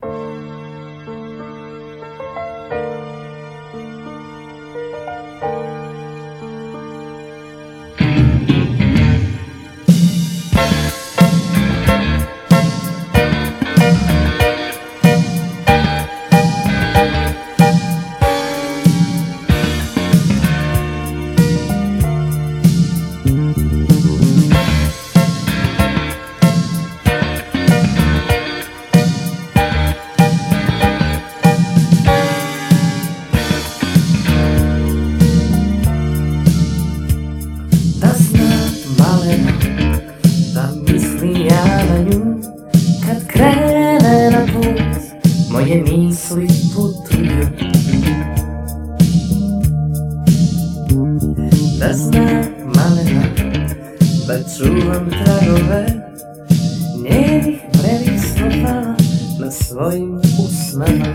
Da Da misli ja na nju Kad krene na put Moje misli putuju. Da zna malena Da čuvam tragove Njenih vrelih slova Na svojim usnama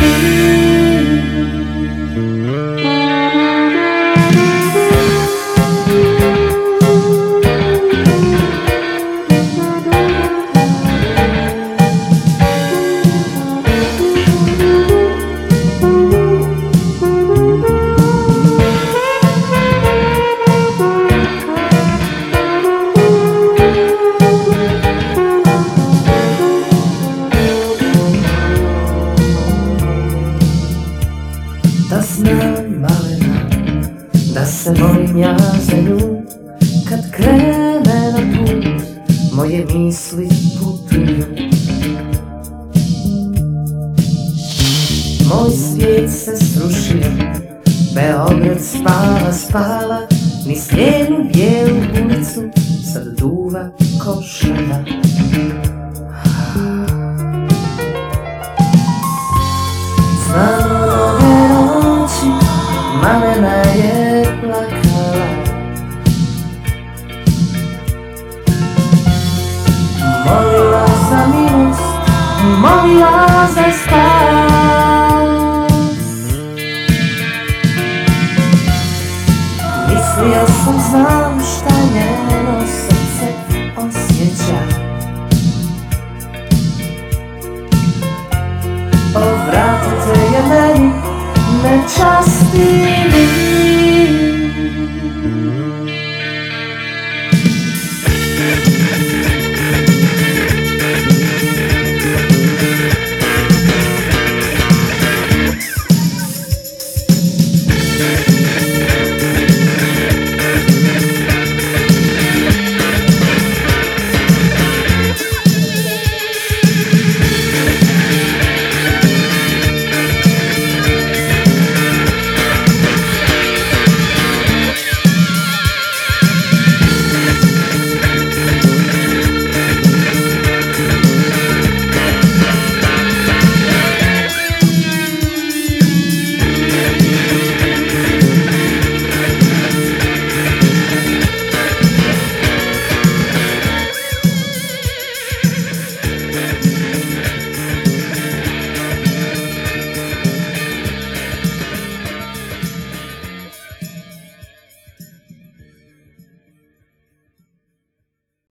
se za nju Kad krene na put, moje misli putuju. Moj svijet se srušio, Beograd spava, spava Niz njenu bijelu ulicu sad duva košava Moja za miłość, moja za spas Jeśli ja sam znam sztajnero no serce oswiecia O wratu ty jemeni, czas